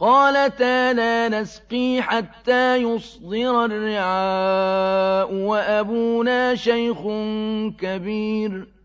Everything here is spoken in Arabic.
قَالَتَا لَا نَسْقِي حَتَّىٰ يُصْدِرَ الرِّعَاءُ وَأَبُونَا شَيْخٌ كَبِيرٌ.